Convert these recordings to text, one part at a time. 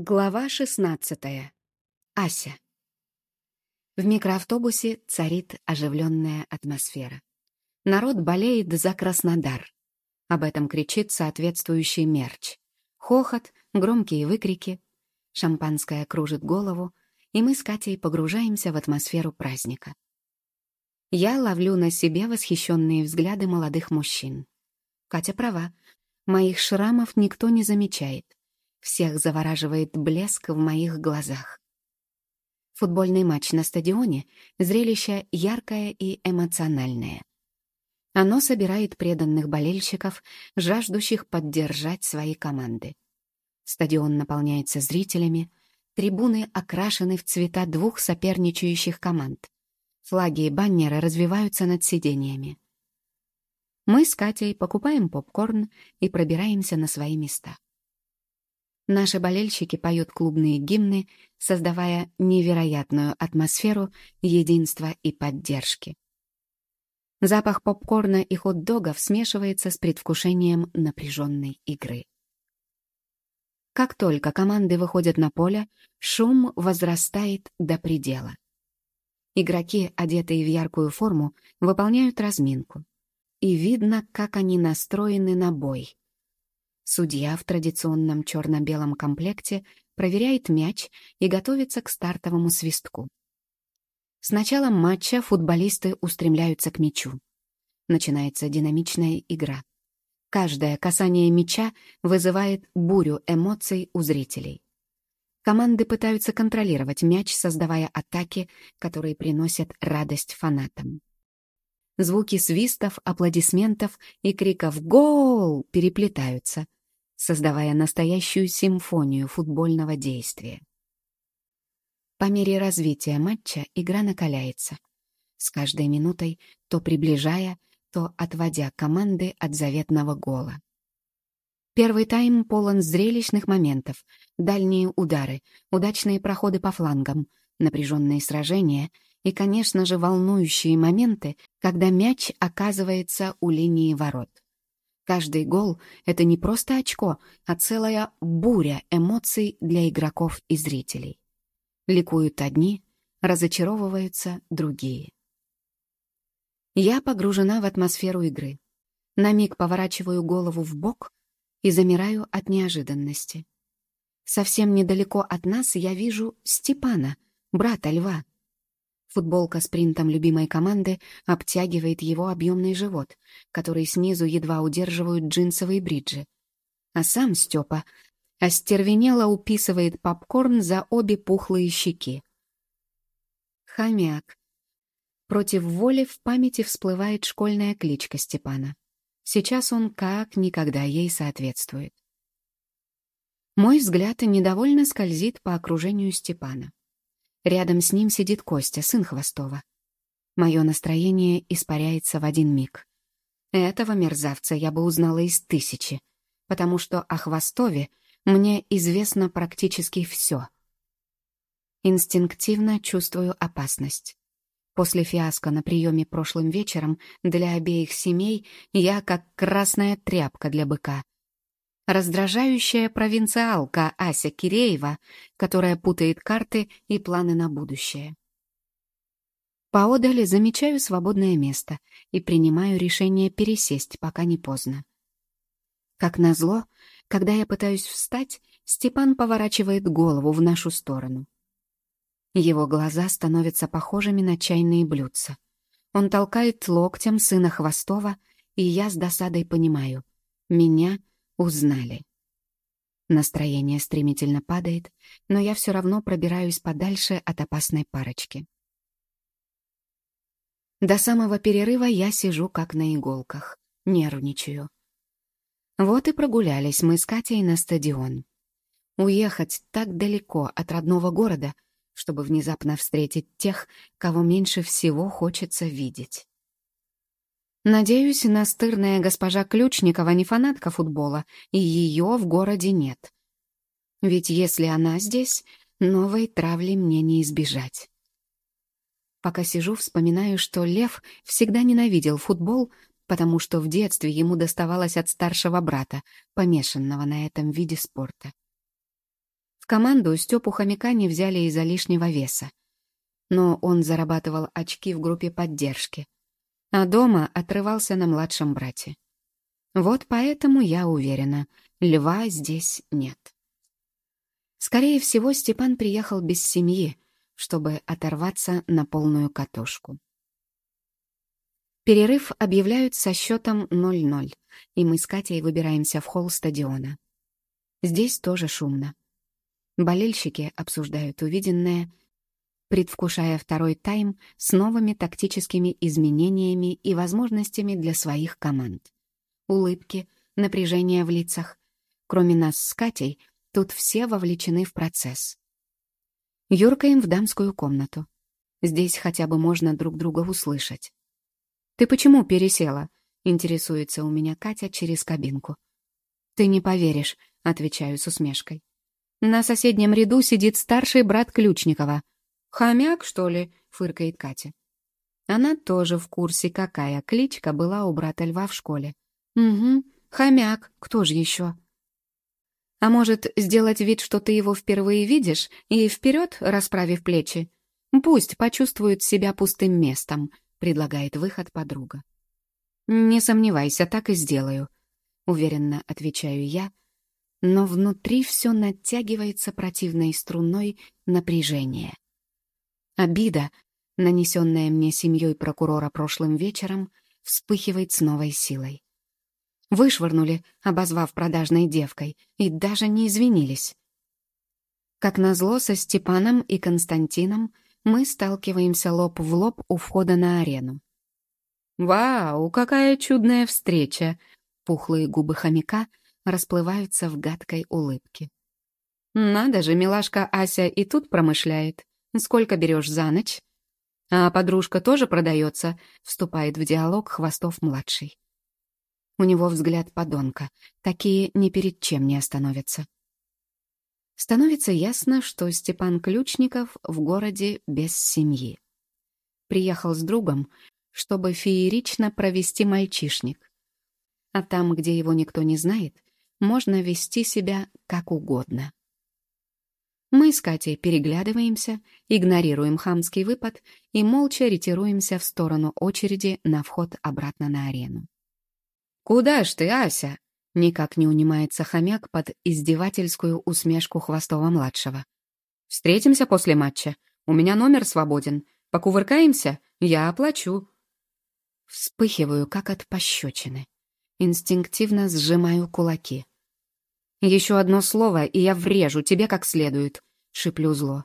Глава 16. Ася. В микроавтобусе царит оживленная атмосфера. Народ болеет за Краснодар. Об этом кричит соответствующий мерч. Хохот, громкие выкрики. Шампанское кружит голову, и мы с Катей погружаемся в атмосферу праздника. Я ловлю на себе восхищенные взгляды молодых мужчин. Катя права, моих шрамов никто не замечает. Всех завораживает блеск в моих глазах. Футбольный матч на стадионе — зрелище яркое и эмоциональное. Оно собирает преданных болельщиков, жаждущих поддержать свои команды. Стадион наполняется зрителями, трибуны окрашены в цвета двух соперничающих команд. Флаги и баннеры развиваются над сидениями. Мы с Катей покупаем попкорн и пробираемся на свои места. Наши болельщики поют клубные гимны, создавая невероятную атмосферу единства и поддержки. Запах попкорна и хот-догов смешивается с предвкушением напряженной игры. Как только команды выходят на поле, шум возрастает до предела. Игроки, одетые в яркую форму, выполняют разминку. И видно, как они настроены на бой. Судья в традиционном черно-белом комплекте проверяет мяч и готовится к стартовому свистку. С началом матча футболисты устремляются к мячу. Начинается динамичная игра. Каждое касание мяча вызывает бурю эмоций у зрителей. Команды пытаются контролировать мяч, создавая атаки, которые приносят радость фанатам. Звуки свистов, аплодисментов и криков «Гол!» переплетаются — создавая настоящую симфонию футбольного действия. По мере развития матча игра накаляется, с каждой минутой то приближая, то отводя команды от заветного гола. Первый тайм полон зрелищных моментов, дальние удары, удачные проходы по флангам, напряженные сражения и, конечно же, волнующие моменты, когда мяч оказывается у линии ворот. Каждый гол — это не просто очко, а целая буря эмоций для игроков и зрителей. Ликуют одни, разочаровываются другие. Я погружена в атмосферу игры. На миг поворачиваю голову в бок и замираю от неожиданности. Совсем недалеко от нас я вижу Степана, брата льва. Футболка с принтом любимой команды обтягивает его объемный живот, который снизу едва удерживают джинсовые бриджи. А сам Степа остервенело уписывает попкорн за обе пухлые щеки. Хомяк. Против воли в памяти всплывает школьная кличка Степана. Сейчас он как никогда ей соответствует. Мой взгляд недовольно скользит по окружению Степана. Рядом с ним сидит Костя, сын Хвостова. Мое настроение испаряется в один миг. Этого мерзавца я бы узнала из тысячи, потому что о Хвостове мне известно практически все. Инстинктивно чувствую опасность. После фиаско на приеме прошлым вечером для обеих семей я как красная тряпка для быка — раздражающая провинциалка Ася Киреева, которая путает карты и планы на будущее. Поодали замечаю свободное место и принимаю решение пересесть, пока не поздно. Как назло, когда я пытаюсь встать, Степан поворачивает голову в нашу сторону. Его глаза становятся похожими на чайные блюдца. Он толкает локтем сына Хвостова, и я с досадой понимаю — меня Узнали. Настроение стремительно падает, но я все равно пробираюсь подальше от опасной парочки. До самого перерыва я сижу как на иголках, нервничаю. Вот и прогулялись мы с Катей на стадион. Уехать так далеко от родного города, чтобы внезапно встретить тех, кого меньше всего хочется видеть. Надеюсь, настырная госпожа Ключникова не фанатка футбола, и ее в городе нет. Ведь если она здесь, новой травли мне не избежать. Пока сижу, вспоминаю, что Лев всегда ненавидел футбол, потому что в детстве ему доставалось от старшего брата, помешанного на этом виде спорта. В команду Степу хомяка не взяли из-за лишнего веса. Но он зарабатывал очки в группе поддержки. А дома отрывался на младшем брате. Вот поэтому я уверена, льва здесь нет. Скорее всего, Степан приехал без семьи, чтобы оторваться на полную катушку. Перерыв объявляют со счетом 0-0, и мы с Катей выбираемся в холл стадиона. Здесь тоже шумно. Болельщики обсуждают увиденное, предвкушая второй тайм с новыми тактическими изменениями и возможностями для своих команд. Улыбки, напряжение в лицах. Кроме нас с Катей, тут все вовлечены в процесс. Юркаем в дамскую комнату. Здесь хотя бы можно друг друга услышать. «Ты почему пересела?» — интересуется у меня Катя через кабинку. «Ты не поверишь», — отвечаю с усмешкой. На соседнем ряду сидит старший брат Ключникова. «Хомяк, что ли?» — фыркает Катя. Она тоже в курсе, какая кличка была у брата Льва в школе. «Угу, хомяк, кто же еще?» «А может, сделать вид, что ты его впервые видишь, и вперед, расправив плечи? Пусть почувствует себя пустым местом», — предлагает выход подруга. «Не сомневайся, так и сделаю», — уверенно отвечаю я, — но внутри все натягивается противной струной напряжение. Обида, нанесенная мне семьей прокурора прошлым вечером, вспыхивает с новой силой. Вышвырнули, обозвав продажной девкой, и даже не извинились. Как назло, со Степаном и Константином мы сталкиваемся лоб в лоб у входа на арену. «Вау, какая чудная встреча!» Пухлые губы хомяка расплываются в гадкой улыбке. «Надо же, милашка Ася и тут промышляет. Сколько берешь за ночь?» «А подружка тоже продается», — вступает в диалог Хвостов-младший. У него взгляд подонка. Такие ни перед чем не остановятся. Становится ясно, что Степан Ключников в городе без семьи. Приехал с другом, чтобы феерично провести мальчишник. А там, где его никто не знает, можно вести себя как угодно. Мы с Катей переглядываемся, игнорируем хамский выпад и молча ретируемся в сторону очереди на вход обратно на арену. «Куда ж ты, Ася?» — никак не унимается хомяк под издевательскую усмешку Хвостова-младшего. «Встретимся после матча. У меня номер свободен. Покувыркаемся? Я оплачу». Вспыхиваю, как от пощечины. Инстинктивно сжимаю кулаки. «Еще одно слово, и я врежу тебе как следует», — шиплю зло.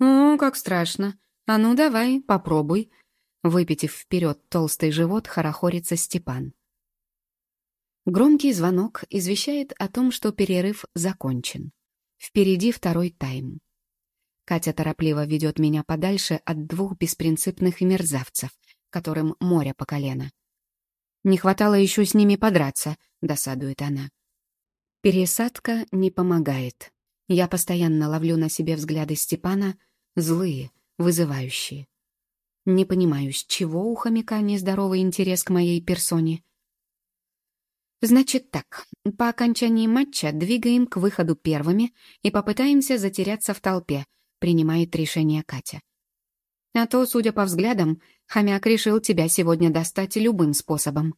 «О, как страшно. А ну давай, попробуй». Выпитив вперед толстый живот, хорохорится Степан. Громкий звонок извещает о том, что перерыв закончен. Впереди второй тайм. Катя торопливо ведет меня подальше от двух беспринципных мерзавцев, которым море по колено. «Не хватало еще с ними подраться», — досадует она. Пересадка не помогает. Я постоянно ловлю на себе взгляды Степана, злые, вызывающие. Не понимаю, с чего у хомяка нездоровый интерес к моей персоне. Значит так, по окончании матча двигаем к выходу первыми и попытаемся затеряться в толпе, принимает решение Катя. А то, судя по взглядам, хомяк решил тебя сегодня достать любым способом.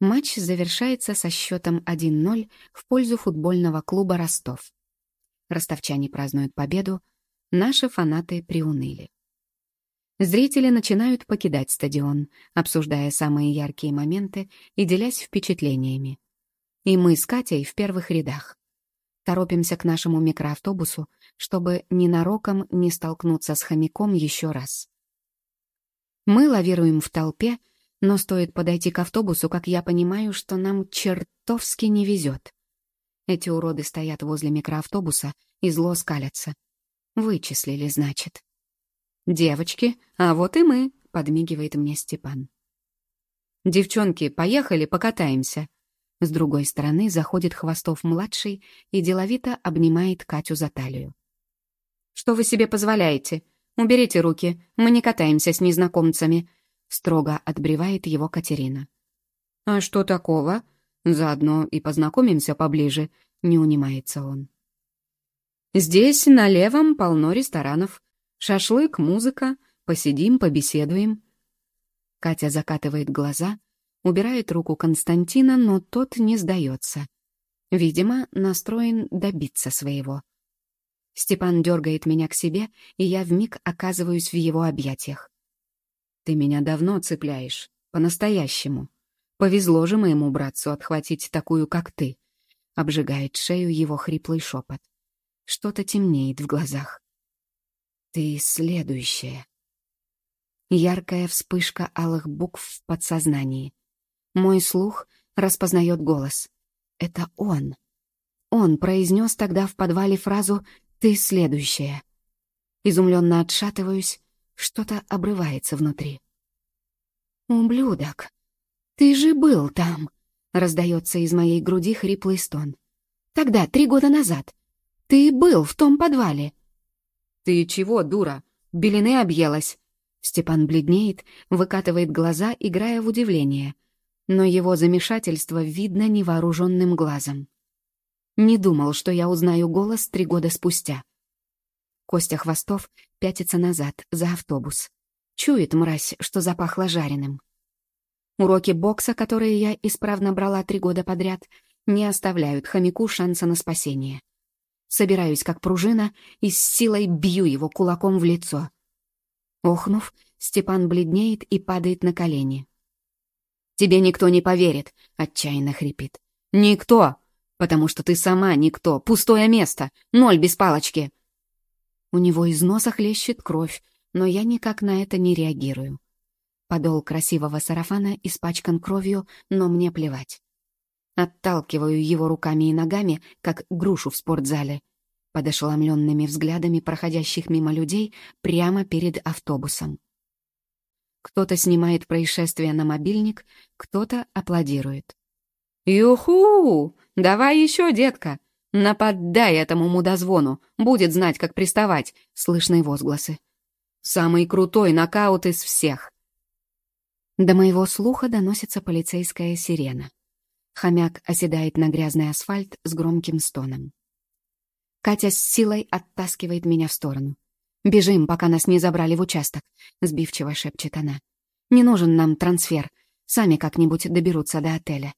Матч завершается со счетом 1-0 в пользу футбольного клуба «Ростов». Ростовчане празднуют победу, наши фанаты приуныли. Зрители начинают покидать стадион, обсуждая самые яркие моменты и делясь впечатлениями. И мы с Катей в первых рядах. Торопимся к нашему микроавтобусу, чтобы ненароком не столкнуться с хомяком еще раз. Мы лавируем в толпе, но стоит подойти к автобусу, как я понимаю, что нам чертовски не везет. Эти уроды стоят возле микроавтобуса и зло скалятся. Вычислили, значит. «Девочки, а вот и мы», — подмигивает мне Степан. «Девчонки, поехали, покатаемся». С другой стороны заходит Хвостов-младший и деловито обнимает Катю за талию. «Что вы себе позволяете? Уберите руки, мы не катаемся с незнакомцами», Строго отбревает его Катерина. «А что такого? Заодно и познакомимся поближе», — не унимается он. Здесь на левом полно ресторанов. Шашлык, музыка, посидим, побеседуем. Катя закатывает глаза, убирает руку Константина, но тот не сдается. Видимо, настроен добиться своего. Степан дергает меня к себе, и я вмиг оказываюсь в его объятиях. «Ты меня давно цепляешь, по-настоящему. Повезло же моему братцу отхватить такую, как ты», — обжигает шею его хриплый шепот. Что-то темнеет в глазах. «Ты следующая». Яркая вспышка алых букв в подсознании. Мой слух распознает голос. Это он. Он произнес тогда в подвале фразу «Ты следующая». Изумленно отшатываюсь, что-то обрывается внутри. «Ублюдок! Ты же был там!» — раздается из моей груди хриплый стон. «Тогда, три года назад. Ты был в том подвале». «Ты чего, дура? Белины объелась!» Степан бледнеет, выкатывает глаза, играя в удивление. Но его замешательство видно невооруженным глазом. Не думал, что я узнаю голос три года спустя. Костя Хвостов пятится назад, за автобус. Чует мразь, что запахло жареным. Уроки бокса, которые я исправно брала три года подряд, не оставляют хомяку шанса на спасение. Собираюсь как пружина и с силой бью его кулаком в лицо. Охнув, Степан бледнеет и падает на колени. «Тебе никто не поверит», — отчаянно хрипит. «Никто! потому что ты сама никто, пустое место, ноль без палочки». У него из носа хлещет кровь, но я никак на это не реагирую. Подол красивого сарафана испачкан кровью, но мне плевать. Отталкиваю его руками и ногами, как грушу в спортзале, под ошеломленными взглядами проходящих мимо людей прямо перед автобусом. Кто-то снимает происшествие на мобильник, кто-то аплодирует. «Юху! Давай еще, детка! Нападай этому мудозвону, будет знать, как приставать!» — слышны возгласы. «Самый крутой нокаут из всех!» До моего слуха доносится полицейская сирена. Хомяк оседает на грязный асфальт с громким стоном. Катя с силой оттаскивает меня в сторону. «Бежим, пока нас не забрали в участок», — сбивчиво шепчет она. «Не нужен нам трансфер. Сами как-нибудь доберутся до отеля».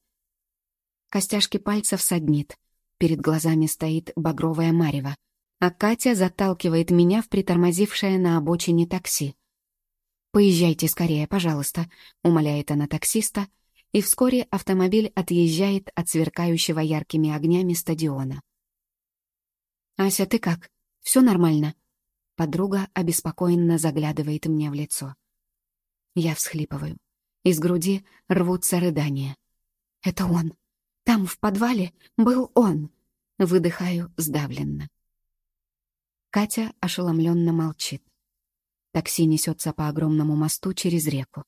Костяшки пальцев саднит. Перед глазами стоит багровая марево, а Катя заталкивает меня в притормозившее на обочине такси. «Поезжайте скорее, пожалуйста», — умоляет она таксиста, и вскоре автомобиль отъезжает от сверкающего яркими огнями стадиона. «Ася, ты как? Все нормально?» Подруга обеспокоенно заглядывает мне в лицо. Я всхлипываю. Из груди рвутся рыдания. «Это он! Там, в подвале, был он!» Выдыхаю сдавленно. Катя ошеломленно молчит. Такси несется по огромному мосту через реку.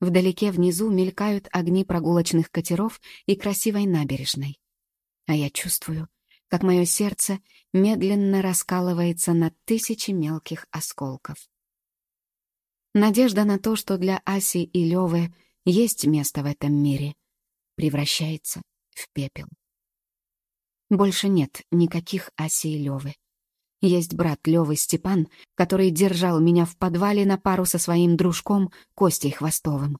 Вдалеке внизу мелькают огни прогулочных катеров и красивой набережной. А я чувствую, как мое сердце медленно раскалывается на тысячи мелких осколков. Надежда на то, что для Аси и Лёвы есть место в этом мире, превращается в пепел. Больше нет никаких Аси и Лёвы. Есть брат Лёвы Степан, который держал меня в подвале на пару со своим дружком Костей Хвостовым.